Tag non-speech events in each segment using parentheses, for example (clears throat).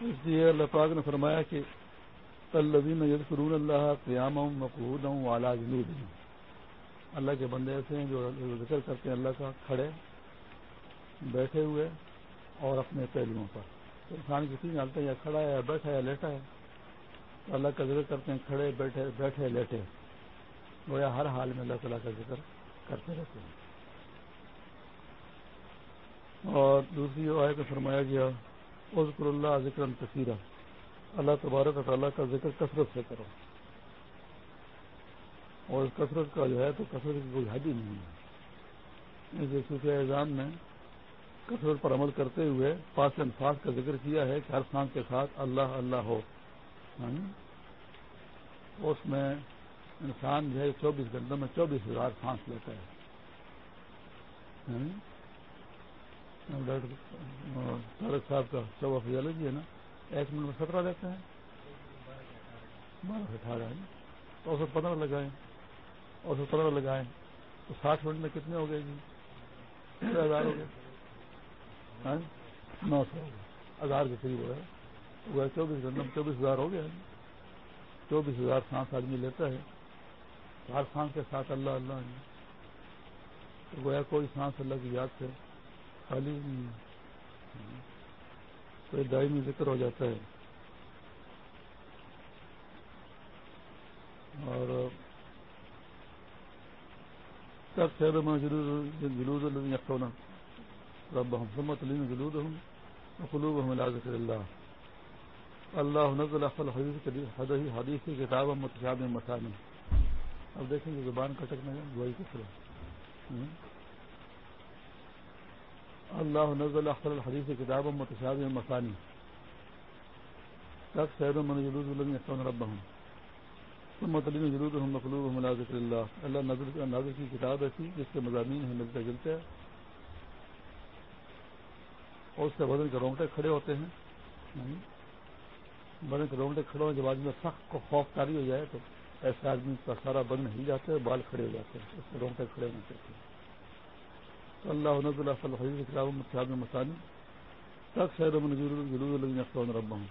اس لیے اللہ پاک نے فرمایا کہ الذین یذکرون اللہ قیام مقبول ہوں والا جنوب اللہ کے بندے ایسے ہیں جو ذکر کرتے ہیں، اللہ کا کھڑے بیٹھے ہوئے اور اپنے پہلوؤں پر۔ انسان کی تین حالتیں یا کھڑا ہے یا بیٹھا ہے یا ہے۔ تو اللہ کا ذکر کرتے ہیں، کھڑے بیٹھے بیٹھے لیٹے۔ گویا ہر حال میں اللہ تعالیٰ کا ذکر کرتے رہتے ہیں۔ اور دوسری آئے کو فرمایا گیا عزکر اللہ ذکر کثیرہ اللہ تبارک و تعالیٰ کا ذکر کثرت سے کرو۔ اور اس کثرت کا جو ہے تو کثرت کی کوئی حد ہی نہیں ہے۔ جیسے صوفیہ اعظام نے کثرت پر عمل کرتے ہوئے پاس انفاظ کا ذکر کیا ہے کہ ہر سانس کے ساتھ اللہ اللہ ہو۔ ہاں جی؟ اس میں انسان جو ہے چوبیس گھنٹوں میں چوبیس ہزار سانس لیتا ہے۔ ہاں جی؟ یعنی ڈاکٹر صاحب کا چوبا فیولوجی ہے نا، ایک منٹ میں سترہ لیتے ہیں۔ بارہ سے اٹھارہ ہے۔ اور سو پندرہ لگائیں۔ اور سو پندرہ لگائیں۔ تو ساٹھ منٹ میں کتنے ہو گئے جی؟ چھ ہزار ہو گئے۔ ہاں؟ نو سو ہزار کے قریب ہو گئے چوبیس گھنٹے میں چوبیس ہزار ہو گیا چوبیس ہزار سانس آدمی جی لیتا ہے۔ ہر سانس کے ساتھ اللہ اللہ تو گویا کوئی سانس اللہ کی یاد سے خالی تو دائمی ذکر ہو جاتا ہے۔ اور سب شہر میں جلود یقونا رب ہم سمت علیم جلود ہوں قلوب ہم ذکر اللہ۔ اللہ نزل حدیث حدیث کی کتاب متشاب مسانی اب دیکھیں گے زبان کٹکنے دعائی کس طرح۔ اللہ نزل اخر الحدیث کتاب متشاب مسانی تک سید من جلود الم یقون رب ہوں ثم تعلیم جلود ہم مخلوب ہم ذکر اللہ. اللہ نظر نازر کی کتاب ایسی جس کے مضامین ہیں، ملتے جلتے. اور اس کے بدن کے رونگٹے کھڑے ہوتے ہیں. یعنی بدن کے رونگٹے کھڑے ہونے کے بعد میں سخت کو خوف کاری ہو جائے تو ایسے آدمی کا سارا بدن ہل جاتا ہے، بال کھڑے ہو جاتے ہیں، اس کے رونگٹے کھڑے ہونے چاہتے ہیں اللہ نز اللہ صلی کتاب مسانی مسانی تک شہر جلود رب ہوں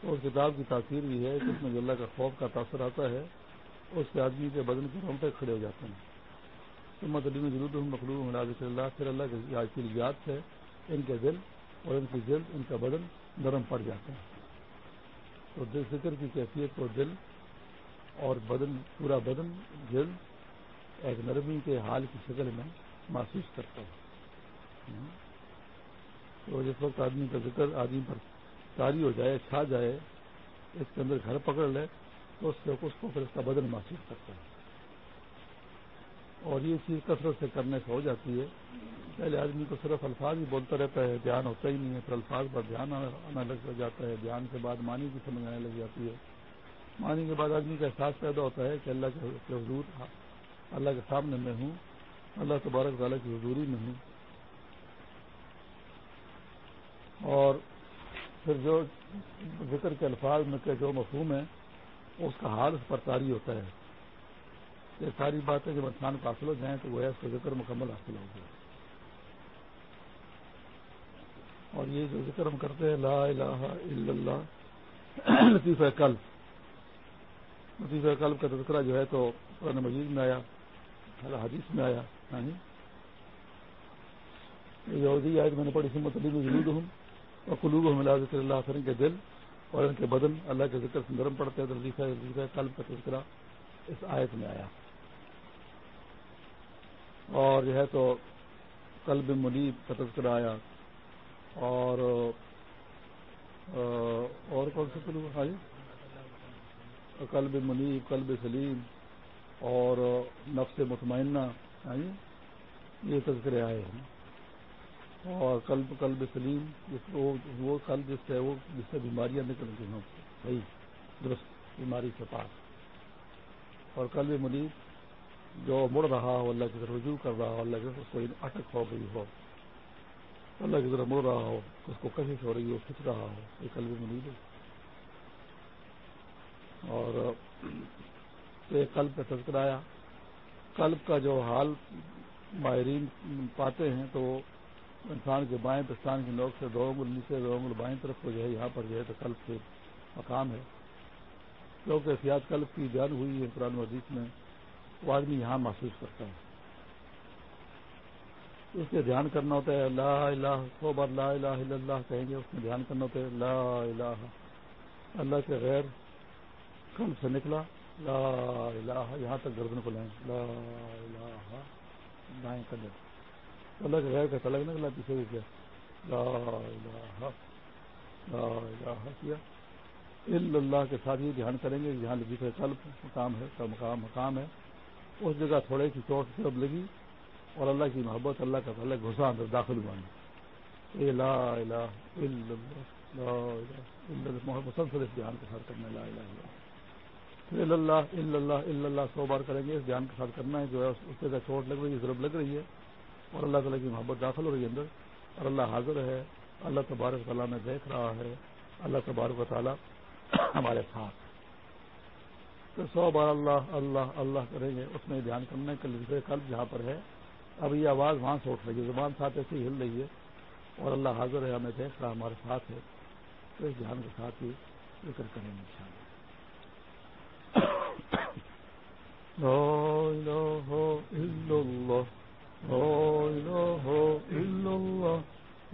تو اس کتاب کی تاثیر بھی ہے جس میں اللہ کا خوف کا تاثر آتا ہے، اس کے آدمی کے بدن کے رونگٹے کھڑے ہو جاتے ہیں۔ سمت علی میں جلود ہوں مخلوق ملازر اللہ، پھر اللہ کے آج کی یاد سے ان کے دل اور ان کی جلد، ان کا بدن نرم پڑ جاتے ہیں تو دل فکر کی کیفیت کو دل اور بدن، پورا بدن، جلد ایک نرمی کے حال کی شکل میں محسوس کرتا ہوں۔ تو جس وقت آدمی کا ذکر آدمی پر تاری ہو جائے، چھا جائے، اس کے اندر گھر پکڑ لے، تو اس سے اس کو پھر اس کا بدن محسوس کرتا ہے۔ اور یہ چیز کثرت سے کرنے سے ہو جاتی ہے۔ پہلے آدمی کو صرف الفاظ ہی بولتا رہتا ہے دھیان ہوتا ہی نہیں ہے، پھر الفاظ پر دھیان آنا لگ جاتا ہے۔ دھیان کے بعد معنی کی سمجھ آنے لگ جاتی ہے۔ معنی کے بعد آدمی کا احساس پیدا ہوتا ہے کہ اللہ کے حضور اللہ کے سامنے میں ہوں۔ اللہ تبارک تعالیٰ کی حضوری میں ہوں۔ اور پھر جو ذکر کے الفاظ میں کے جو مفہوم ہے اس کا حال اس پر تاری ہوتا ہے۔ یہ ساری باتیں جب انسان کو حاصل ہو جائیں تو وہ اس کا ذکر مکمل حاصل ہو گیا۔ اور یہ جو ذکر ہم کرتے ہیں، لا الہ الا اللہ، لطیفہ قلب۔ لطیفہ قلب کا تذکرہ جو ہے تو قرآن مجید میں آیا، حدیث میں آیا۔ ہاں جی۔ یہ آج میں نے پڑھی سمت علی جلود ہوں اور قلوب ہوں ملا ذکر اللہ کریں کے دل اور ان کے بدن۔ اللہ کے ذکر سے نرم پڑتے ہیں لطیفہ قلب کا تذکرہ اس آیت میں آیا۔ اور جو ہے تو قلب منیب کا تذکرہ آیا۔ اور اور کون سے قلوب؟ آئی قلب منیب، قلب سلیم اور نفس مطمئنہ۔ یہ تذکرے آئے ہیں۔ اور قلب قلب سلیم، جس وہ قلب جس سے وہ جس سے بیماریاں نکل گئی ہوں۔ صحیح، درست، بیماری کے پاس۔ اور قلب مریض جو مڑ رہا ہو، اللہ کی طرف رجوع کر رہا ہو، اللہ کی طرف کوئی اٹک ہو گئی ہو۔ اللہ کی طرف مڑ رہا ہو، اس کو کشش ہو رہی ہو کھنچ رہا ہو، یہ قلب مریض ہے۔ اور (clears throat) قلب کا تذکر آیا۔ قلب کا جو حال ماہرین پاتے ہیں تو انسان کے بائیں پستان کی نوک سے دو انگل، نیچے دو انگل، بائیں طرف کو جو ہے یہاں پر جو ہے تو قلب کے مقام ہے۔ کیونکہ احتیاط قلب کی بیان ہوئی ہے قرآن حدیث میں، وہ آدمی یہاں محسوس کرتا ہے۔ اس کے دھیان کرنا ہوتا ہے، لا الہ، سو بار لا الہ الا اللہ کہیں گے، اس میں دھیان کرنا ہوتا ہے، لا الہ۔ اللہ کے غیر کل سے نکلا لا الہ یہاں تک گردن کو لائیں لا الہ دائیں کر اللہ کے غیر کا تلگ نکلا پیچھے بھی کیا لا الہ لا الہ کیا؟ اللہ کے ساتھ یہ دھیان کریں گے جہاں لگی قلب، مقام ہے کا مقام مقام ہے۔ اس جگہ تھوڑے سی چوٹ سے اب لگی اور اللہ کی محبت، اللہ کا تعلق گھسا اندر داخل ہوا۔ اے لا الہ الا اللہ، لا الہ الا اللہ محبت مسلسل اس دھیان کے ساتھ کرنا۔ لا الہ الا اللہ۔ الا اللہ الا اللہ الا اللہ سو بار کریں گے، اس دھیان کے ساتھ کرنا ہے، جو ہے اس جگہ چوٹ لگ رہی ہے ضرب لگ رہی ہے۔ اور اللہ تعالیٰ کی محبت داخل ہو رہی ہے اندر۔ اور اللہ حاضر ہے، اللہ تبارک تعالیٰ میں دیکھ رہا ہے، اللہ تبارک و تعالیٰ ہمارے ساتھ۔ تو سو بار اللہ اللہ اللہ کریں گے، اس میں دھیان کرنا ہے کل جہاں پر ہے، اب یہ آواز وہاں سے اٹھ رہی ہے، زبان ساتھ ایسے ہی ہل رہی ہے۔ اور اللہ حاضر ہے، ہمیں دیکھ رہا ہمارے ساتھ ہے۔ تو اس دھیان کے ساتھ ہی ذکر کریں گے ان شاء اللہ لا إله إلا الله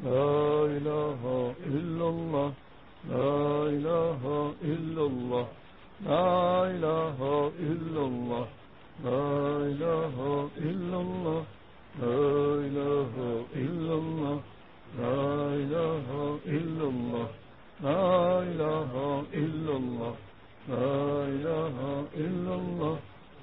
لا إله إلا الله لا إله إلا الله لا إله إلا الله لا إله إلا الله لا إله إلا الله لا إله إلا الله لا إله إلا الله لا إله إلا الله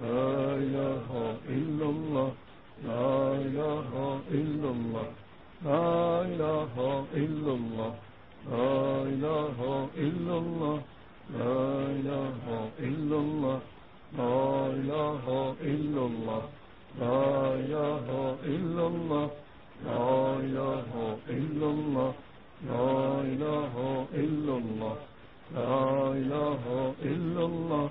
لا إله إلا الله لا إله إلا الله لا إله إلا الله لا إله إلا الله لا إله إلا الله لا إله إلا الله لا إله إلا الله لا إله إلا الله لا إله إلا الله لا إله إلا الله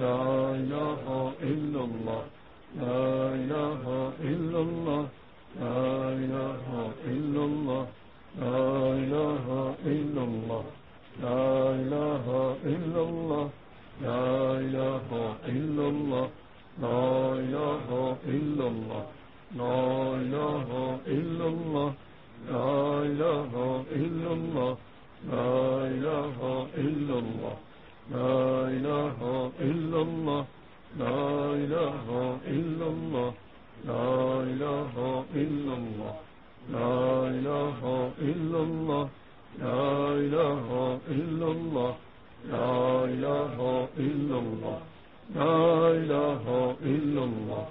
لا إله إلا الله لا إله إلا الله لا إله إلا الله لا إله إلا الله لا إله إلا الله لا إله إلا الله لا إله إلا الله لا إله إلا الله لا إله إلا الله لا إله إلا الله لا إله إلا الله لا إله إلا الله لا إله إلا الله لا إله إلا الله لا إله إلا الله لا إله إلا الله لا إله إلا الله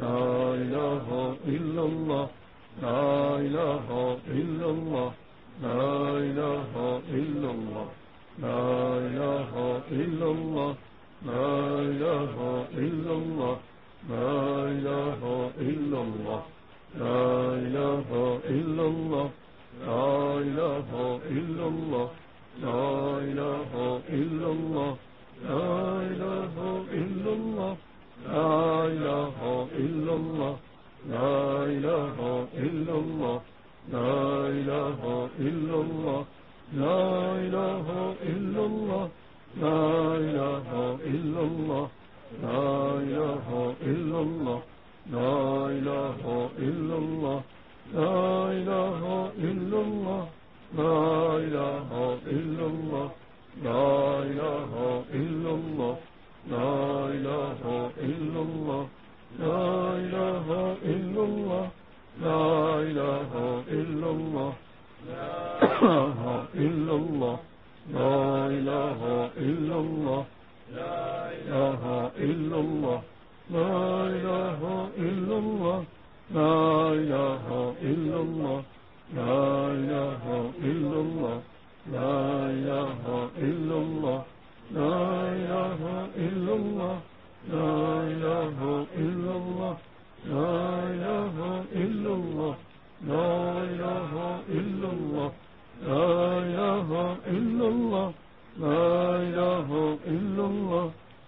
لا إله إلا الله لا إله إلا الله لا إله إلا الله لا إله إلا الله. لا إله إلا الله. لا إله إلا الله. لا إله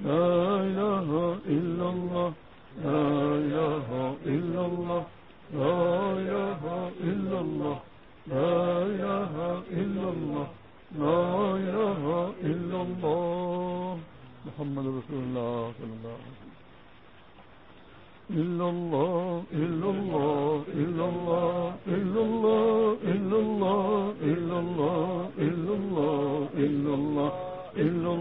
لا إله إلا الله. لا إله إلا إلا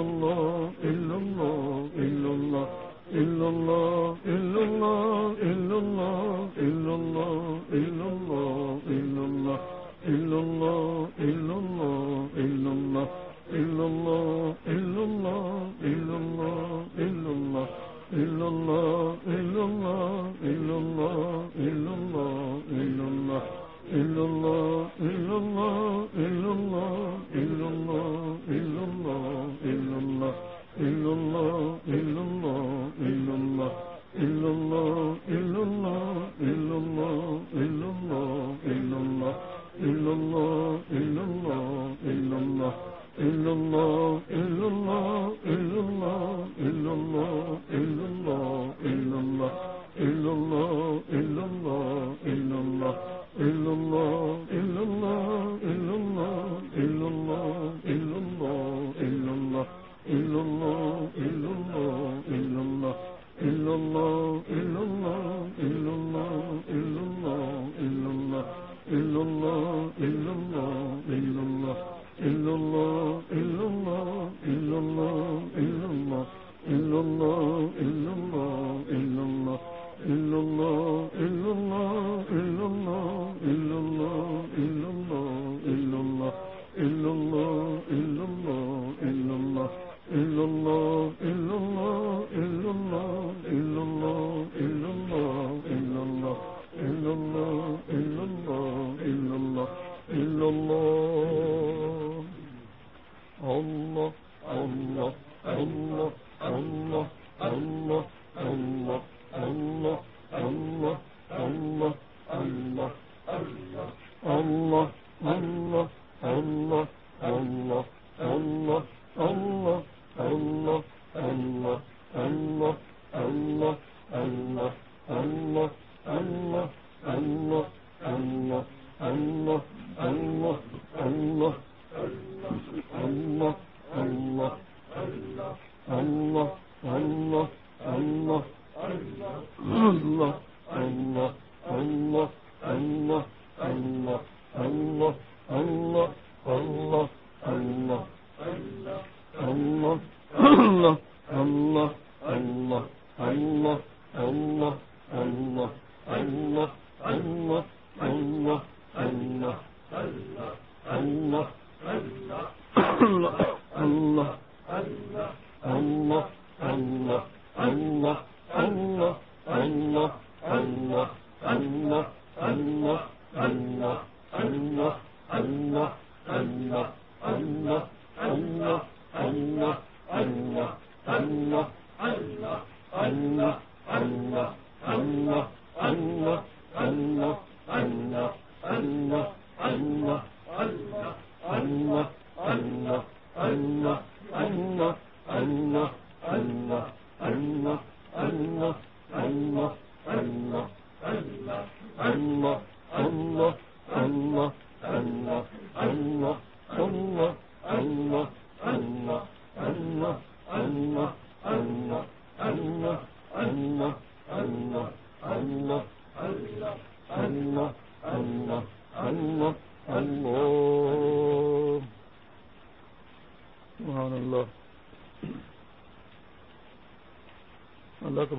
الله الله الله الله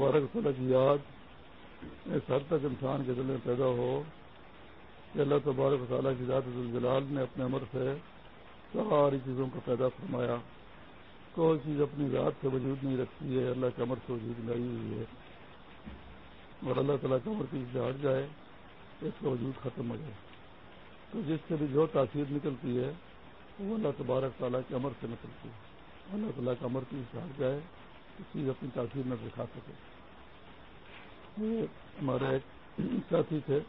اللہ تبارک کی یاد، اس حد تک انسان کے دل میں پیدا ہو کہ اللہ تبارک تعالیٰ کی ذات الجلال نے اپنے عمر سے ساری چیزوں کو پیدا فرمایا۔ کوئی چیز اپنی ذات سے وجود نہیں رکھتی ہے، اللہ کے عمر سے وجود لائی ہوئی ہے۔ اور اللہ تعالیٰ کا عمر کی سے ہٹ جائے، اس کا وجود ختم ہو جائے۔ تو جس سے بھی جو تاثیر نکلتی ہے، وہ اللہ تبارک تعالیٰ کے عمر سے نکلتی ہے۔ اللہ تعالیٰ کا عمر کی سے ہٹ جائے، اس چیز اپنی تاثیر نہ دکھا سکے۔ ہمارے ایک ساتھی تھے۔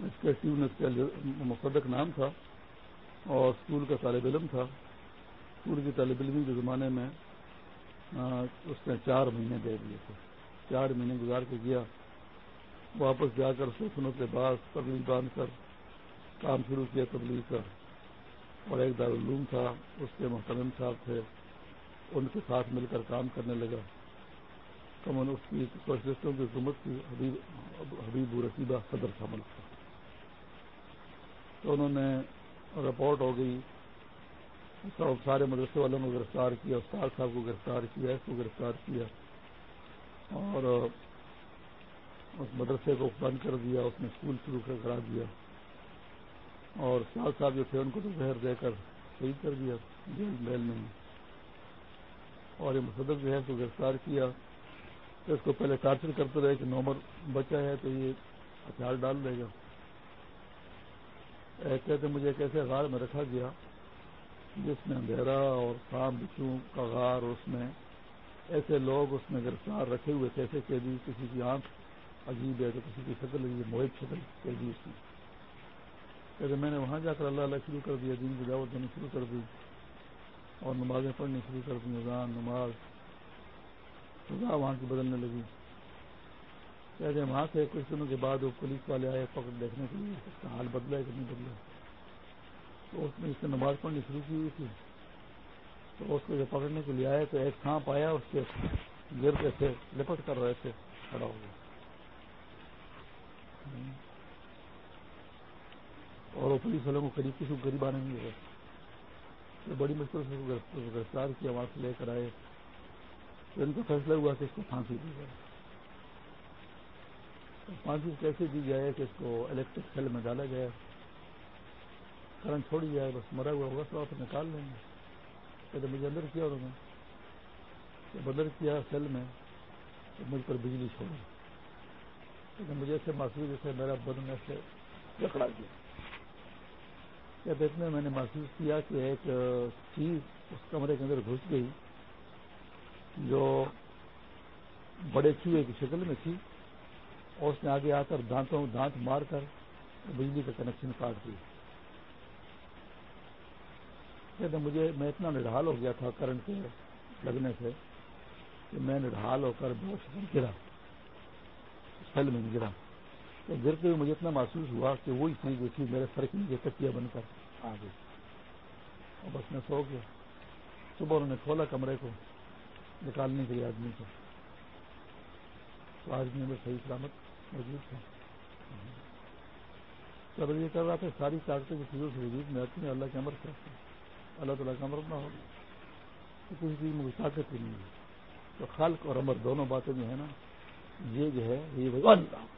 اس کے کا مصدق نام تھا اور اسکول کا طالب علم تھا۔ اسکول کی طالب علم کے زمانے میں اس نے چار مہینے دے دیے تھے۔ چار مہینے گزار کے گیا۔ واپس جا کر سوچنے کے بعد تبلیغ باندھ کر، کام شروع کیا تبلیغ کا۔ اور ایک دارالعلوم تھا، اس کے محترم صاحب تھے۔ ان کے ساتھ مل کر کام کرنے لگا۔ کمن اس کی سوشلسٹوں کی حکومت کی حبیب رسیبہ صدر شامل تھا تو انہوں نے رپورٹ ہو گئی سارے مدرسے والوں کو گرفتار کیا، استاد صاحب کو گرفتار کیا، اس کو گرفتار کیا اور اس مدرسے کو بند کر دیا، اس نے اسکول شروع کرا دیا اور استاد صاحب جو تھے ان کو تو زہر دے کر شہید کر دیا، جیل محل میں اور یہ مصدق جو ہے اس کو گرفتار کیا۔ تو اس کو پہلے ٹارچر کرتے رہے کہ نومر بچہ ہے تو یہ ہتھیار ڈال دے گا۔ کہتے مجھے ایک ایسے غار میں رکھا گیا جس میں اندھیرا اور شام بچوں کا غار اس میں ایسے لوگ اس میں گرفتار رکھے ہوئے تھے، ایسے قیدی کسی کی آنکھ عجیب ہے تو کسی کی شکل عجیب محب شکل قیدی اس میں کہتے میں نے وہاں جا کر اللہ اللہ شروع کر دیا، دین کی دعوت دینی شروع کر دی اور نمازیں پڑھنی شروع کر دی نظام نماز سزا وہاں کی بدلنے لگی۔ کہتے ہیں وہاں سے کچھ دنوں کے بعد وہ پولیس والے آئے پکڑ دیکھنے کے لیے۔ اس کا حال بدلا ہے کہ نہیں بدلا۔ تو اس نے اس نے نماز پڑھنی شروع کی ہوئی تھی۔ تو اس کو جب پکڑنے کے لیے آئے، تو ایک سانپ آیا، اس کے گر کے تھے لپٹ کر رہے تھے، کھڑا ہو گیا۔ اور وہ پولیس والوں کو قریب کسی کو غریب آنے نہیں ہوئے بڑی مشکل سے گرفتار کیا، وہاں سے لے کر آئے۔ تو ان کا فیصلہ ہوا کہ اس کو پھانسی دی جائے۔ پھانسی کیسے دی جائے کہ اس کو الیکٹرک سیل میں ڈالا جائے؟ کرنٹ چھوڑی جائے، بس مرا ہوا ہوگا، تو آپ نکال لیں گے۔ کہتے مجھے اندر کیا انہوں نے؟ جب اندر کیا سیل میں، تو مجھ پر بجلی چھوڑی۔ لیکن مجھے ایسے محسوس، جیسے میرا بدن ایسے جکڑا گیا۔ کیا دیکھنے میں نے محسوس کیا کہ ایک چیز اس کمرے کے اندر گھس گئی۔ جو بڑے چوہے کی شکل میں تھی، اور اس نے آگے آ کر دانتوں دانت مار کر بجلی کا کنیکشن کاٹ دیا کہتے مجھے، میں اتنا نڈھال ہو گیا تھا کرنٹ کے لگنے سے کہ میں نڈھال ہو کر بہت گرا۔ سیل میں گرا۔ تو گرتے ہوئے مجھے اتنا محسوس ہوا کہ وہی چیز جو تھی میرے سر کے نیچے تکیا بن کر آ گئی اور بس میں سو گیا۔ صبح انہوں نے کھولا کمرے کو۔ نکالنے کے لیے آدمی کو۔ تو آدمی میں صحیح سلامت موجود تھا سب یہ کر رہا تھا، ساری طاقتیں کی چیزوں سے وجود میں آتی ہیں، اللہ کے امر سے اللہ تعالیٰ کا امر نہ ہو۔ تو کسی چیز میں کوئی طاقت ہی نہیں ہے۔ تو خلق اور امر دونوں باتیں جو ہے نا، یہ جو ہے، یہ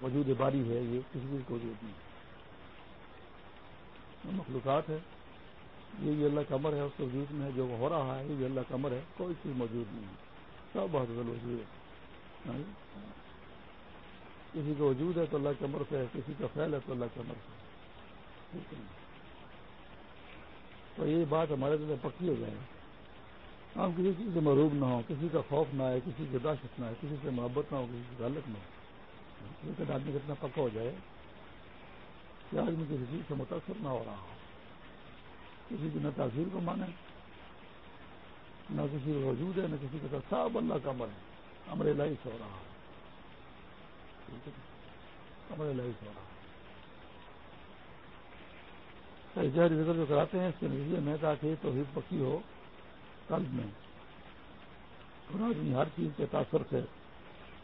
وجود باری ہے، یہ کسی چیز کو وجود نہیں ہے۔ مخلوقات ہے یہ بھی اللہ کا امر ہے، اس کے وجود میں جو ہو رہا ہے، یہ بھی اللہ کا امر ہے۔ کوئی چیز موجود نہیں ہے۔ سب بہت وجود ہے کسی کا وجود ہے تو اللہ کے امر سے ہے، کسی کا فیل ہے تو اللہ کے امر سے تو یہ بات ہمارے دل پکی ہو جائے۔ ہم کسی چیز سے مروب نہ ہو کسی کا خوف نہ آئے، کسی کی داشت نہ آئے، کسی سے محبت نہ ہو، کسی کی غلط نہ ہو۔ لیکن آدمی کتنا پکا ہو جائے۔ کہ آدمی کسی چیز سے متاثر نہ ہو رہا ہو۔ کسی کی نہ تاثیر کو مانے۔ نہ کسی کا وجود ہے، نہ کسی کا سب اللہ کا عمل ہے۔ امر لائی سے ہو رہا امر لائی سے ہو رہا جہر جو کراتے ہیں، اس کے نتیجے میں تاکہ توحید پکی ہو۔ قلب میں۔ اور آدمی ہر چیز کے تاثر سے،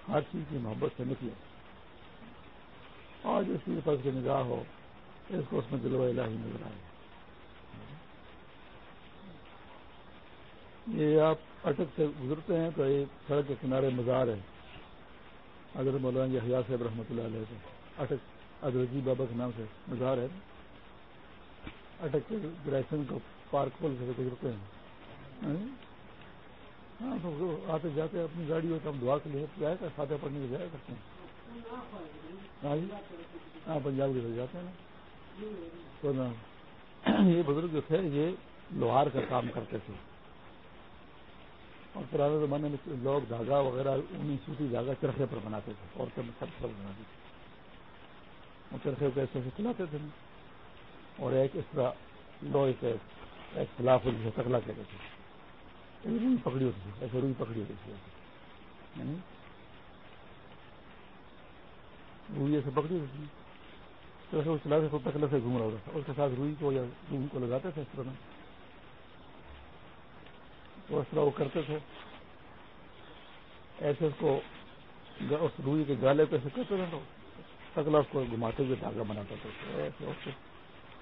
ہر چیز کی محبت سے نکلے۔ آج اس کی فرض کی نگاہ ہو، اس کو اس میں دلو الہی نظر آئے۔ یہ آپ اٹک سے گزرتے ہیں تو ایک سڑک کے کنارے مزار ہے۔ حضرت مولانا حیا صاحب رحمۃ اللہ علیہ سے اٹک ادرجی بابا کے نام سے مزار ہے۔ اٹک کے ڈائریکشن کو پارک کھول سے گزرتے ہیں۔ ہاں؟, ہاں، تو آتے جاتے اپنی گاڑی ہو تو ہم دعا کے لیے جائے گا فاتح پڑھنے کے جایا کرتے ہیں۔ ہاں جی؟ ہاں پنجاب کے جاتے ہیں۔ تو یہ بزرگ جو تھے، یہ لوہار کا کام کرتے تھے۔ اور پرانے زمانے میں لوگ دھاگا وغیرہ انہیں سوتی دھاگا چرخے پر بناتے تھے عورتیں میں سب پر بناتی تھی وہ چرخے کو ایسے چلاتے تھے۔ اور ایک اس طرح لوہے کے ایک خلاف جسے تکلا کہتے تھے۔ روئی پکڑی ہوتی تھی، ایسے روئی پکڑی ہوتی تھی۔ یعنی روئی ایسے پکڑی ہوتی تھی۔ چرخے کو چلاتے تو تکلے سے گھوم رہا ہوتا تھا۔ اس کے ساتھ روئی کو یا روئی کو لگاتے تھے اس طرح۔ میں تو اس طرح وہ کرتے تھے۔ ایسے اس کو اس روئی کے گالے پہ ایسے کرتے تھے۔ تو تکلا اس کو گھماتے ہوئے دھاگا بناتا تھا۔ ایسے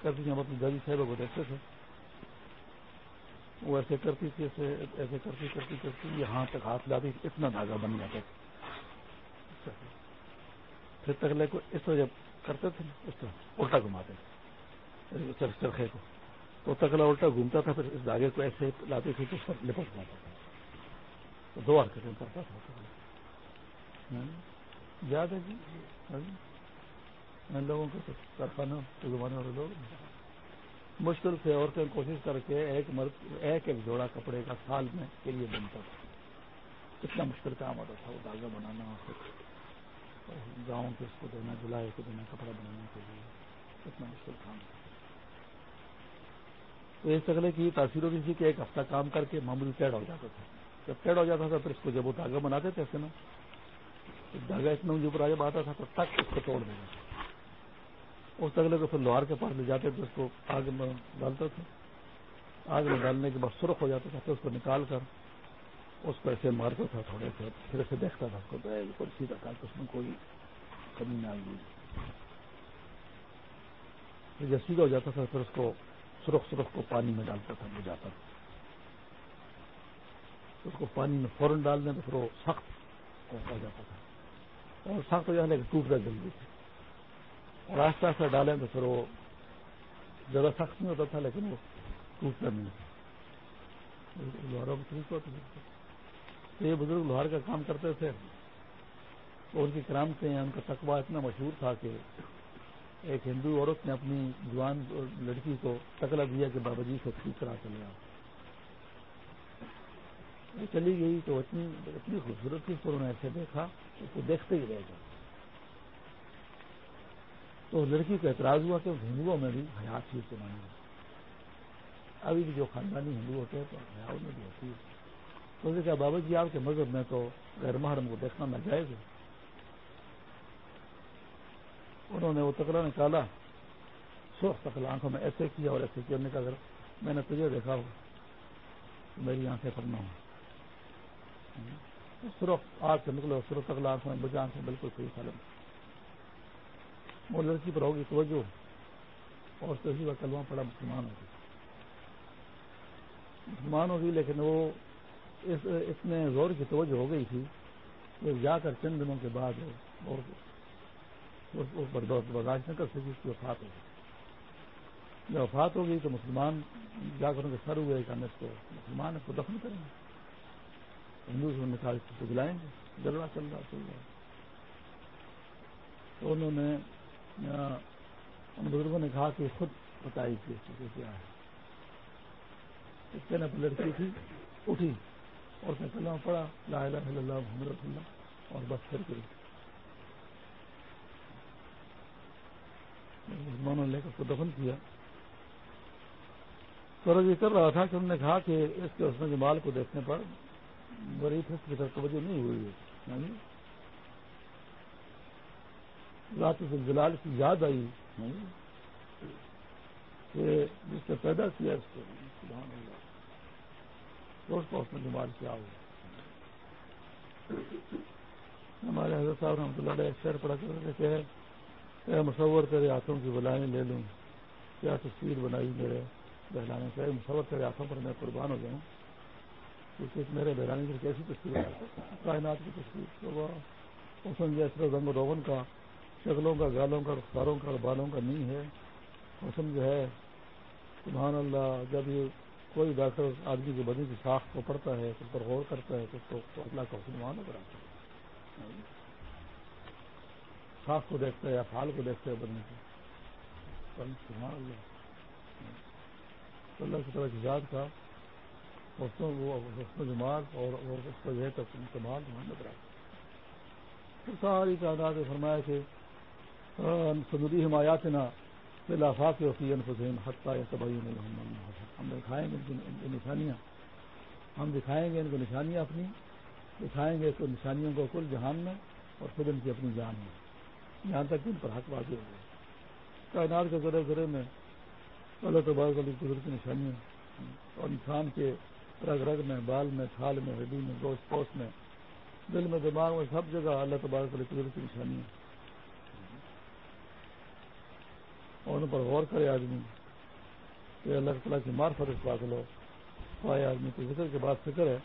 کرتی ہم اپنی دادی صاحبہ کو دیکھتے تھے۔ وہ ایسے کرتی تھی، ایسے ایسے کرتی کرتی کرتی یہاں تک ہاتھ لاتی، اتنا دھاگا بن جاتا تھا۔ پھر تکلے کو اس طرح جب کرتے تھے اس طرح الٹا گھماتے تھے۔ چرخے کو۔ تو تکلا الٹا گھومتا تھا، پھر اس دھاگے کو ایسے لاتے تھے تو لپٹ جاتا تھا۔ تو دو حرکتیں کرتا تھا ہاں جی؟ یاد ہے جی؟ ان لوگوں کو کارخانہ زمانے والے لوگ۔ مشکل سے عورتیں کوشش کر کے ایک مرد، ایک ایک جوڑا کپڑے کا سال میں کے لیے بنتا تھا۔ کتنا مشکل کام ہوتا تھا، وہ دھاگا بنانا گاؤں کے اس کو دینا جلائے کو دینا، کپڑا بنانے کے لیے۔ کتنا مشکل کام تھا۔ تو اس تکلے کی تاثیر ہوتی تھی کہ ایک ہفتہ کام کر کے معمولی ٹیڑ ہو جاتا تھا۔ جب ٹیڑ ہو جاتا تھا پھر اس کو جب وہ دھاگا بناتے تھے ایسے نا دھاگا اتنا جو اوپر جب آتا تھا تو تک اس کو توڑ دینا اس تگلے کو پھر لوہار کے پاس لے جاتے تھے، اس کو آگ میں ڈالتے تھے۔ آگ میں ڈالنے کے بعد سرخ ہو جاتا تھا، پھر اس کو نکال کر اس کو ایسے مارتا تھا تھوڑے سے، پھر ایسے دیکھتا تھا اس کو، بالکل سیدھا کر اس میں کوئی کمی نہ آئی۔ جب سیدھا ہو جاتا تھا، پھر اس کو سرخ سرخ کو پانی میں ڈالتا تھا بجاتا تھا۔ اس کو پانی میں فوراً ڈال دیں تو پھر وہ سخت ہو جاتا تھا۔ اور سخت ہو جانے کے ٹوٹ رہا جلدی تھے اور آہستہ آہستہ ڈالیں تو پھر وہ زیادہ سخت نہیں ہوتا تھا، لیکن وہ ٹوٹتا نہیں تھا۔ لوہاروں کو تو یہ بزرگ لوہار کا کام کرتے تھے تو ان کی کرامتیں، ان کا تقوی اتنا مشہور تھا کہ ایک ہندو عورت نے اپنی جوان لڑکی کو تکلا دیا کہ بابا جی سے ٹھیک کرا چلے آپ وہ چلی گئی تو اتنی اتنی خوبصورت تھی اس پر انہوں نے ایسے دیکھا اس کو دیکھتے ہی رہ گیا تو لڑکی کو اعتراض ہوا کہ ہندوؤں میں بھی حیات چیز کے مانے ابھی بھی جو خاندانی ہندو ہوتے ہیں تو حیات میں بھی ہوتی ہے۔ تو نے کہا، بابا جی آپ کے مذہب میں تو غیر محرم کو دیکھنا ناجائز ہے۔ انہوں نے وہ تکلا نکالا۔ سرخ تکلا آنکھوں میں ایسے کیا اور ایسے کیا۔ کہا، اگر میں نے تجھے دیکھا ہو میری آنکھیں پڑنا ہو سرخ آگ سے نکلو سرخ تکلا آنکھوں میں بجا آنکھیں بالکل صحیح سالم وہ لڑکی پر ہوگی توجہ اور صحیح کا کلمہ پڑا مسلمان ہوگی مسلمان ہوگی لیکن وہ اس اتنے زور کی توجہ ہو گئی تھی۔ کہ جا کر چند دنوں کے بعد برداشت نہ کر سکی اس کی وفات ہو گئی۔ جب وفات ہو گئی تو مسلمان جا کر ان کے سر ہوئے کہ ہم اس کو مسلمان اس کو دفن کریں گے۔ ہندو سے نکال کے جلائیں گے۔ جلنا چل رہا چل رہا۔ تو انہوں نے ان بزرگوں نے کہا کہ خود بتائی کہ کیا ہے۔ اس کے لڑکی تھی، اٹھی اور میں کلمہ پڑا لا الہ الا اللہ، محمد رسول اللہ، اور بس پھر گئی مسلمانوں نے لے کر اس کو دفن کیا۔ تو یہ کر رہا تھا کہ انہوں نے کہا کہ اس کے حسن جمال کو دیکھنے پر بڑی فسٹ کی طرف توجہ نہیں ہوئی ہے۔ یعنی رات سے جلال کی یاد آئی۔ یعنی کہ جس نے پیدا کیا اس کو۔ سبحان اللہ۔ دوست کو اس میں جمال کیا ہوا۔ ہمارے حضرت صاحب رحمۃ اللہ علیہ شہر پڑا کر رہے تھے۔ اے مصور، تیرے ہاتھوں کی بلائیں لے لوں۔ کیا تصویر بنائی میرے بہلانے سے؟ مصور، تیرے ہاتھوں پر میں قربان ہو جاؤں۔ کیونکہ میرے بہلانے کی کیسی تصویر کائنات کی تصویر۔ حسن جیسے رنگ و روغن کا، شکلوں کا، گالوں کا، رخساروں کا، بالوں کا نہیں ہے۔ حسن جو ہے، سبحان اللہ، جب یہ کوئی ڈاکٹر آدمی کے بدن کی ساخت کو پڑھتا ہے، اس پر غور کرتا ہے، تو اللہ کا حسن وہاں نظر آتا ہے ساخ کو دیکھتا ہے یا پھال کو دیکھتا ہے بدن کی اللہ۔ اللہ کی طرح کی ذات کا حسن جماعت اور اس کا جو ہے کمال وہاں نظر آتا ہے ساری تعداد فرمایا کہ سنودی حمایات نا لافاق وفین حسین حتیٰ یا تباہی ہم دکھائیں گے ان کی نشانیاں۔ ہم دکھائیں گے ان کو نشانیاں اپنی، دکھائیں گے تو نشانیوں کو کل جہان میں اور خود ان کی اپنی جان میں۔ یہاں تک ان پر حق واضح ہو گئے کائنات کے ذرے ذرے میں اللہ تبارک علی قدرت کی نشانیاں اور انسان کے رگ رگ میں، بال میں، تھال میں، ہڈی میں، گوشت پوش میں، دل میں، دماغ میں، سب جگہ اللہ تبارک علی قدرت کی نشانیاں اور ان پر غور کرے آدمی کہ اللہ تعالیٰ کی مارفت اس بات لو۔ پائے آدمی کو ذکر کے بعد فکر ہے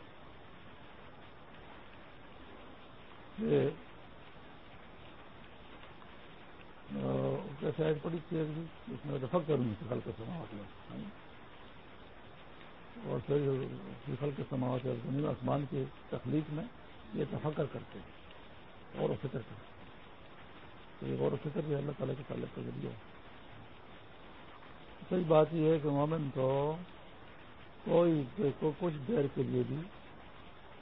کہ کیسا ایک بڑی چیز بھی، اس میں دفق کروں گی خل کے سماوت میں اور پھر خل کے سماوت زمین آسمان کی تخلیق میں یہ تفکر کرتے ہیں، غور و فکر کرتے ہیں۔ غور و فکر بھی اللہ تعالیٰ کے تعلق کے ذریعے صحیح بات یہ ہے کہ مومن کو کوئی کچھ دیر کے لیے بھی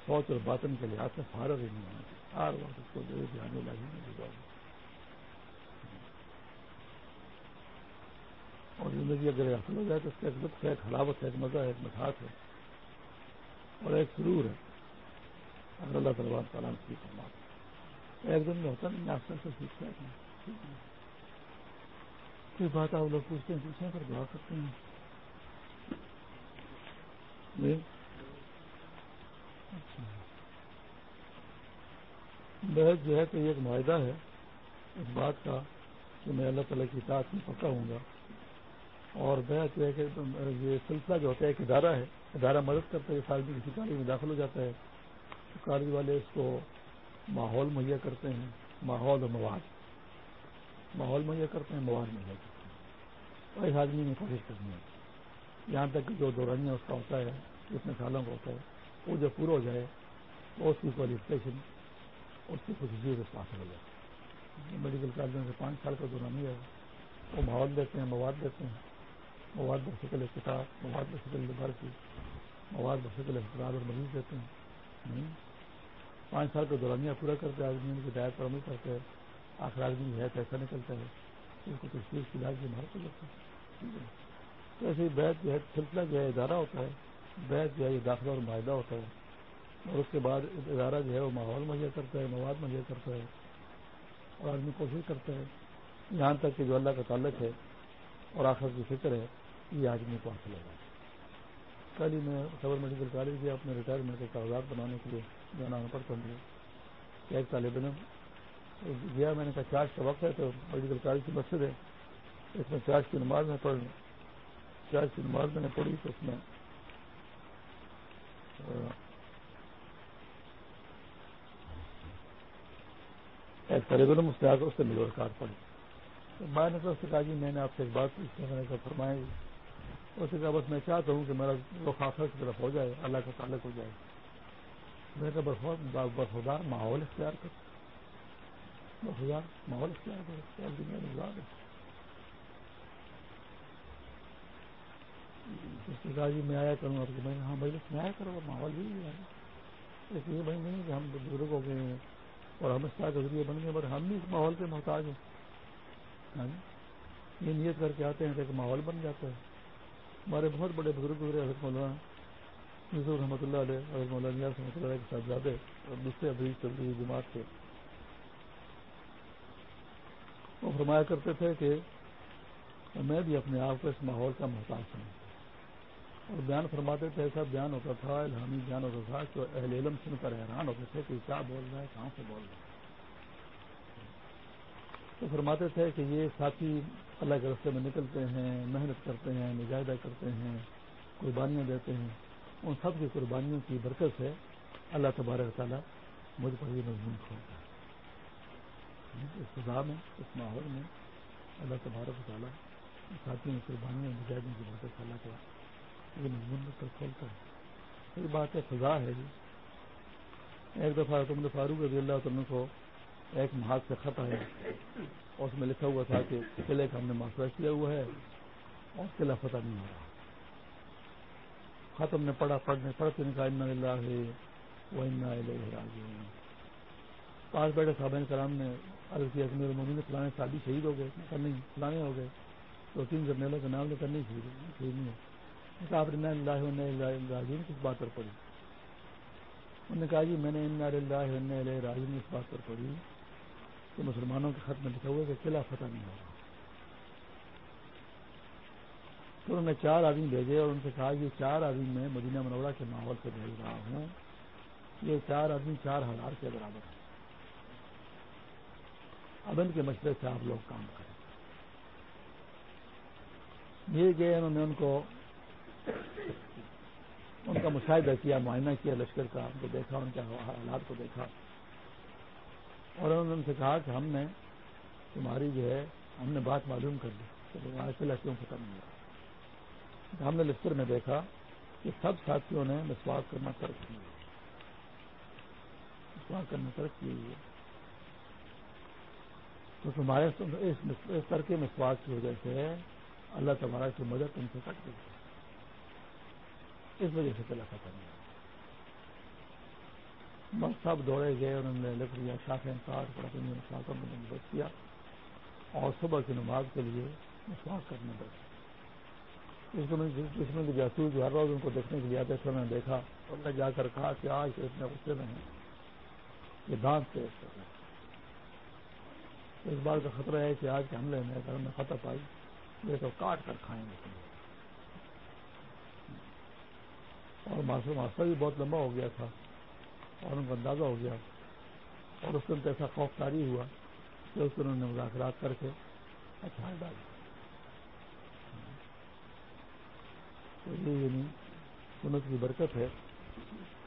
سوچ اور باطن کے لحاظ سے فارغ ہی نہیں ہونا ہر وقت اس کو دیر جانے لگی نہیں اور زندگی اگر حاصل ہو جائے تو اس کا ایک لطف ہے، ایک حلاوت ہے، ایک مزہ ہے، ایک مٹھاس ہے اور ایک سرور ہے۔ اگر اللہ تعالیٰ تعالیٰ سیکھ ایک دن میں ہوتا نہیں آسان سے سیکھتا ہے کوئی بات آپ لوگ پوچھتے ہیں پوچھیں پھر دعا کرتے ہیں۔ جی۔ بحث جو ہے تو یہ ایک معاہدہ ہے اس بات کا کہ میں اللہ تعالیٰ کی اطاعت میں پکا ہوں گا۔ اور بحث یہ ہے کہ یہ سلسلہ جو ہوتا ہے ایک ادارہ ہے، ادارہ مدد کرتا ہے فارغی کسی کالج میں داخل ہو جاتا ہے۔ تو کالج والے اس کو ماحول مہیا کرتے ہیں، ماحول اور مواد۔ ماحول مہیا کرتے ہیں، مواد مہیا کرتے ہیں۔ اور اس آدمی نے کوشش کرنی ہے۔ یہاں تک کہ جو دورانیہ اس کا ہوتا ہے جتنے سالوں کا ہوتا ہے، وہ جب پورا ہو جائے تو اس کی کوالیفکیشن اس کی خصوصیت اس حاصل ہو جائے۔ میڈیکل کالجوں سے پانچ سال کا دورانیہ ہے۔ وہ ماحول دیتے ہیں، مواد دیتے ہیں۔ مواد بشکل کتاب، مواد بشکل بھر مواد بشکل اختراع اور مریض دیتے ہیں۔ پانچ سال کا دورانیہ پورا کرتے آدمی ان کی دائر پر عمل کرتے ہیں۔ آخر آدمی ہے کیسا نکلتا ہے۔ اس کو تشخیص کی علاج کی مہارت جاتا ہے۔ تو ایسے ہی بیت جو ہے، سلسلہ جو ہے، ادارہ ہوتا ہے۔ بیت جو ہے، یہ داخلہ اور معاہدہ ہوتا ہے۔ اور اس کے بعد ادارہ جو ہے، وہ ماحول مہیا کرتا ہے، مواد مہیا کرتا ہے۔ اور آدمی کوشش کرتا ہے۔ یہاں تک کہ جو اللہ کا تعلق ہے اور آخر کی فکر ہے یہ آدمی کو حاصل ہوگا کل ہی میں خبر میڈیکل کالج گیا اپنے ریٹائرمنٹ کے کاغذات بنانے کے لیے جانا پڑتا ہوں۔ ایک طالب علم؟ گیا، میں نے کہا چارج کا وقت ہے تو میڈیکل کالج کی مسجد ہے۔ اس میں چارج کی نماز میں پڑھ چارج کی نماز میں نے پڑھی تو اس میں ایک طالب علم اس نے آ کر اس سے میری کارڈ پڑھی۔ میں نے تو اس سے کہا جی میں نے آپ سے ایک بات پوچھی جی۔ میں نے کہا فرمائے اس سے کہا، بس میں چاہتا ہوں کہ میرا رخ آخر کی طرف ہو جائے، اللہ کا تعلق ہو جائے۔ میں کہا برفدار ماحول اختیار کر۔ برفدار ماحول اختیار کر۔ دنیا میں ہے اس نے کہا جی میں آیا کروں آپ میں ہاں بھائی، میں آیا کروں ماحول بھی نہیں آیا اس لیے بھائی نہیں کہ ہم بزرگ ہو گئے ہیں اور ہم اس طرح کے ذریعے بن گئے بٹ ہم بھی اس ماحول کے محتاج ہیں۔ ہاں جی۔ یہ نیت کر کے آتے ہیں کہ ایک ماحول بن جاتا ہے۔ ہمارے بہت بڑے بزرگ ہوئے حضرت مولانا یوسف رحمۃ اللہ علیہ، حضرت مولانا رحمۃ اللہ علیہ کے ساتھ زیادہ اور دوسرے ابھی چل رہی جماعت تھے وہ فرمایا کرتے تھے کہ میں بھی اپنے آپ کو اس ماحول کا محتاج سمجھتا اور بیان فرماتے تھے، ایسا بیان ہوتا تھا، الہامی بیان ہوتا تھا کہ اہل علم سن کر حیران ہوتے تھے کہ کیا بول رہا ہے، کہاں سے بول رہا ہے۔ تو فرماتے تھے کہ یہ ساتھی اللہ کے رستے میں نکلتے ہیں، محنت کرتے ہیں، مجاہدہ کرتے ہیں، قربانیاں دیتے ہیں۔ ان سب کی قربانیوں کی برکت سے اللہ تبارک تعالیٰ مجھ پر یہ مضمون کھولتا ہے۔ یعنی اس فضا میں، اس ماحول میں اللہ تبارک تعالیٰ ساتھیوں کی قربانیاں، مجاہدوں کی برکت سے اللہ کا یہ مضمون پر کھولتا ہے۔ صحیح بات ہے فضا ہے جی۔ ایک دفعہ تم نے فاروق رضی اللہ تم کو ایک محاذ سے خط آیا اس میں لکھا ہوا تھا کہ قلعے کا ہم نے ماسوائ کیا ہوا ہے اور قلعہ فتح نہیں ہو رہا۔ خط ہم نے پڑھا، پڑھنے، پڑھتے نے کہا نکال اللہ ہے وہ پاس بیٹھے صاحب کرام نے عرض کیا کہ میرے ممی نے فلانے شادی شہید ہو گئے کرنے فلانے ہو گئے۔ دو تین جرنیلوں کے نام لے کر نہیں شہید نہیں ہے آپ نے اللہ کس بات پر پڑھی۔ انہوں نے کہا جی میں نے ان اللہ راجین اس بات پر پڑھی۔ کہ مسلمانوں کے خط میں لکھا ہوا کہ قلعہ فتح نہیں ہوگا۔ تو انہوں نے چار آدمی بھیجے اور ان سے کہا یہ چار آدمی میں مدینہ منورہ کے ماحول سے بھیج رہا ہوں۔ یہ چار آدمی چار ہزار کے برابر ہیں۔ اب ان کے مشورے سے آپ لوگ کام کریں۔ یہ گئے انہوں نے ان کو ان کا مشاہدہ کیا، معائنہ کیا، لشکر کا، ان کو دیکھا، ان کے حالات کو دیکھا۔ اور انہوں نے ان سے کہا کہ ہم نے تمہاری جو ہے، ہم نے بات معلوم کر لی کہ تمہارا قلعہ کیوں ختم ہوا۔ ہم نے لشکر میں دیکھا کہ سب ساتھیوں نے مسواک کرنا ترک کیا۔ مسواک کرنا ترک کی ہوئی ہے تو تمہارے اس ترک مسواک کی وجہ سے اللہ تمہارا کی مدد تم سے کٹ گئی اس وجہ سے چلا ختم ہوا۔ بس سب دوڑے گئے، انہوں نے لکڑیاں شاخیں کاٹ پڑا شاخوں میں بچ کیا اور صبح کی نماز کے لیے مسواک کرنے بیٹھے۔ اس میں جس میں جاسوس جو ہر روز ان کو دیکھنے کے لیے آتے تھے، انہوں نے دیکھا، انہوں نے جا کر کہا کہ آج اتنے غصے میں ہیں، یہ دانت تیز کر رہے اس بار کا خطرہ ہے کہ آج کے حملے میں اگر ہم نے فتح پائی، یہ تو کاٹ کر کھائیں گے۔ اور ماسٹر بھی بہت لمبا ہو گیا تھا۔ اور ان کو اندازہ ہو گیا اور اس وقت ایسا خوف کاری ہوا کہ اس کو انہوں نے مذاکرات کر کے اچھا ڈال تو یہ یعنی سنت کی برکت ہے۔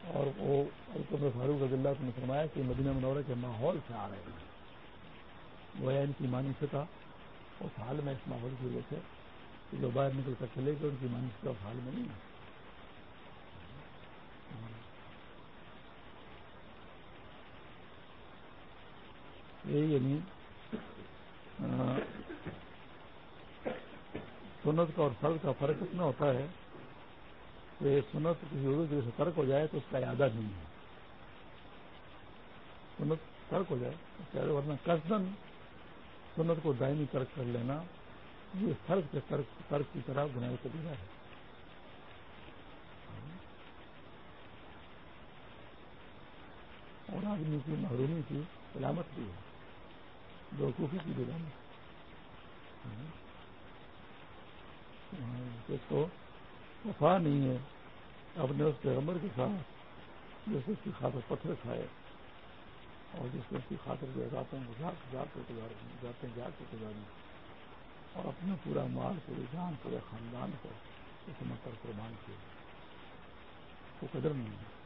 اور وہ القم فاروق رضی اللہ نے فرمایا کہ مدینہ منورہ کے ماحول سے آ رہے ہیں۔ وہ ان کی مانی سطح اس حال میں اس ماحول کی وجہ سے جو باہر نکل کر چلے گئے ان کی مانی سطح اس حال میں نہیں ہے۔ یعنی سنت کا اور فرض کا فرق اتنا ہوتا ہے کہ سنت کسی اردو سے ترک ہو جائے تو اس کا ارادہ نہیں ہے۔ سنت ترک ہو جائے ورنہ کسدن سنت کو دائمی ترک کر لینا، یہ فرق کے ترک کی طرح بنائی کبھی ہے۔ اور آدمی کی محرومی کی علامت بھی ہے۔ بیوقوفی کی بھی ہاں، اس کو وفا نہیں ہے۔ اپنے اس پیغمبر کے ساتھ جس اس کی خاطر پتھر کھائے اور جس نے اس کی خاطر جو راتوں کو جا کر گزارے، جاتے جا کے گزارے۔ اور اپنا پورا مال، پوری جان، پورے خاندان کو اس مکر قربان کیا۔ کو قدر نہیں ہے۔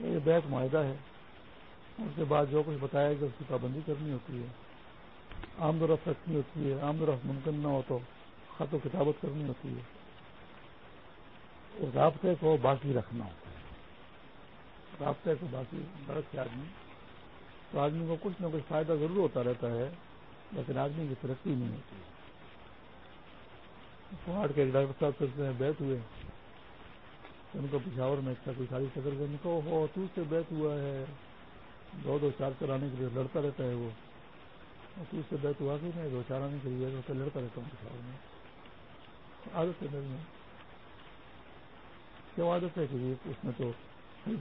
یہ بیت معاہدہ ہے۔ اس کے بعد جو کچھ بتایا کہ اس کی پابندی کرنی ہوتی ہے۔ آمد و رفت رکھنی ہوتی ہے، آمد و رفت ممکن نہ ہو تو خط و کتابت کرنی ہوتی ہے۔ رابطے کو باقی رکھنا ہوتا ہے۔ رابطے کو باقی برت کے آدمی۔ تو آدمی کو کچھ نہ کچھ فائدہ ضرور ہوتا رہتا ہے، لیکن آدمی کی ترقی نہیں ہوتی۔ پہاڑ کے ایک ڈاکٹر صاحب سلسلے میں بیٹھ ہوئے۔ ان کو پشاور میں اچھا کوئی ساری فکر کرنے کو ہو تو سے بیت ہوا ہے۔ دو دو چار چلانے کے لیے لڑتا رہتا ہے وہ۔ تو سے بیت ہوا کہ نہیں، دو چار آنے کے لیے لڑتا رہتا ہوں پشاور میں۔ عادت ہے میری کیوں عادت ہے کہ اس میں تو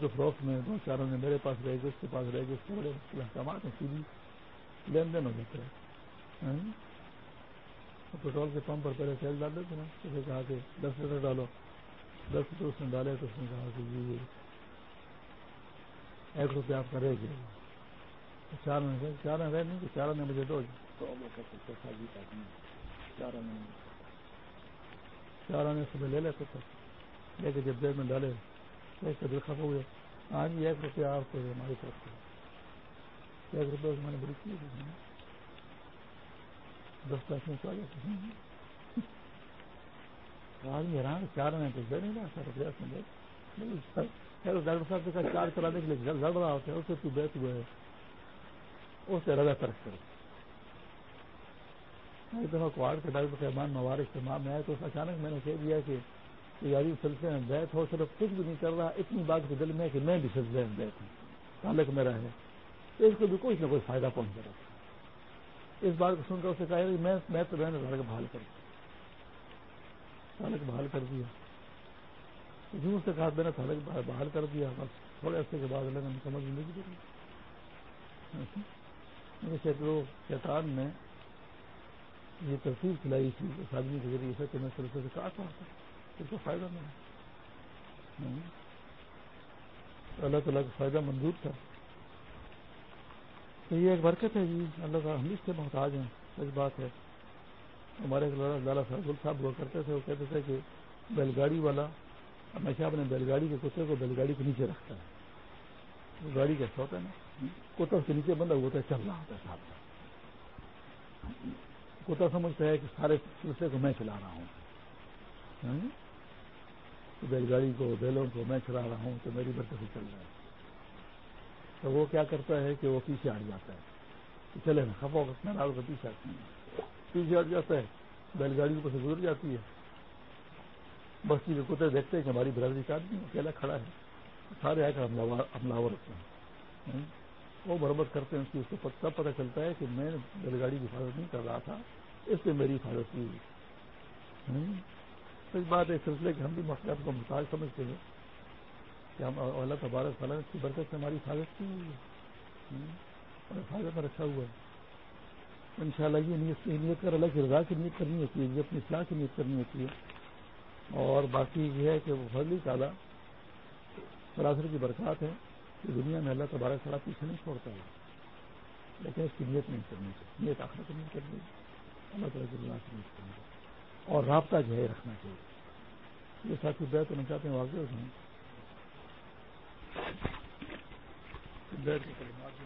تو فروخت میں دو چار آنے میرے پاس رہے گی اس کے پاس رہے گی اس کے بڑے مشکل احکامات ہیں، سیدھی لین دین ہو جاتا ہے۔ ہاں؟ پیٹرول کے پمپ پر پہلے تیل ڈال دیتے نا اسے کہا کہ دس لیٹر ڈالو۔ دس روپئے اس نے ڈالے تو اس نے کہا کہ جی ایک روپیہ آپ کا رہ گیا۔ چار آنے چار آنے رہ نہیں کہ چار آنے مجھے دو چار آنے صبح لے لیتے تھے لے کے جب دیر میں ڈالے ایک دل خف ہو گیا۔ ہاں جی ایک روپیہ آپ کو ہماری طرف سے۔ ایک روپیہ میں نے بڑی چیز دس پیسے میں جاتے آدمی حیران چار آنے تو دے نہیں نا سر روپیہ ڈاکٹر صاحب سے کہا چار چلانے کے لیے لڑ رہا ہوتا ہے، اسے تو بیت ہوئے اس سے رضا ترک کر ایک دفعہ کوارڈ کے ڈاکٹر صاحبان مبارک سے میں آئے تو اچانک میں نے کہہ دیا کہ یاری سلسلے میں بیت ہو، صرف کچھ بھی نہیں کر رہا، اتنی بات کے دل میں کہ میں بھی سلسلے میں بیت ہوں۔ تعلق میرا ہے۔ اس کو بھی کچھ نہ کوئی فائدہ پہنچ رہا اس بات کو سن کر اسے کہا، میں میں تو میں نے تعلق بحال کر دیا بحال کر دیا۔ جوں سے کہا میں نے تعلق بحال کر دیا، بس تھوڑے عرصے کے بعد اللہ نے سمجھ زندگی دے دی شیطان نے یہ ترتیب کھلائی تھی، اس آدمی کے ذریعے سے کہ میں سلسلے سے کہا تھا، اس کو فائدہ ملا اللہ تعالیٰ کا فائدہ منظور تھا۔ تو یہ ایک برکت ہے جی اللہ تعالیٰ ہم اس سے محتاج ہیں سچ بات ہے۔ ہمارے لالا صاحب صاحب ہوا کرتے تھے، وہ کہتے تھے کہ بیل گاڑی والا ہمیشہ اپنے بیل گاڑی کے کتے کو بیل گاڑی کے نیچے رکھتا ہے؟ گاڑی کیسا ہوتا ہے نا؟ کتا اس کے نیچے بندہ ہوتا ہے چل رہا ہوتا ہے ساتھ کتا سمجھتا ہے کہ سارے سلسلے کو میں چلا رہا ہوں۔ ہاں؟ بیل گاڑی کو، بیلوں کو میں چلا رہا ہوں تو میری برکت سے چل رہا ہے تو وہ کیا کرتا ہے کہ وہ پیچھے ہٹ جاتا ہے۔ چلے نا خفا میں رات کو پیچھے ہٹتے پیچھے ہٹ جاتا ہے بیل گاڑی اوپر سے گزر جاتی ہے۔ بستی کے کتے دیکھتے ہیں کہ ہماری برادری کا آدمی اکیلا کھڑا ہے۔ سارے آ کر حملہ ہوتے ہیں۔ وہ مرمت کرتے ہیں اس کی اس کو تب پتہ چلتا ہے کہ میں بیل گاڑی کی حفاظت نہیں کر رہا تھا، اس سے میری حفاظت کی اس بات ایک سلسلے کہ ہم بھی مسئلہ کو محتاج سمجھتے ہیں کہ ہم اللہ تبارک تعالیٰ کی برکت سے ہماری حفاظت کی ہوئی اور حفاظت میں رکھا ہوا ہے۔ ان شاء اللہ یہ نیت نیت کر، اللہ کی رضا کی نیت کرنی ہوتی ہے، یہ اپنی اصلاح کی نیت کرنی ہوتی ہے۔ اور باقی یہ ہے کہ وہ فضلی تعالیٰ سراسر کی برکات ہے کہ دنیا میں اللہ تبارک تعالیٰ پیچھے نہیں چھوڑتا ہے۔ لیکن اس کی نیت نہیں کرنی چاہیے نیت آخر نہیں کرنی اللہ تعالیٰ کی رضا کی نیت کرنی اور رابطہ جو ہے، رکھنا چاہیے یہ ساتھی بیت ہونا چاہتے ہیں واقع ہوتے ہیں کے کلمات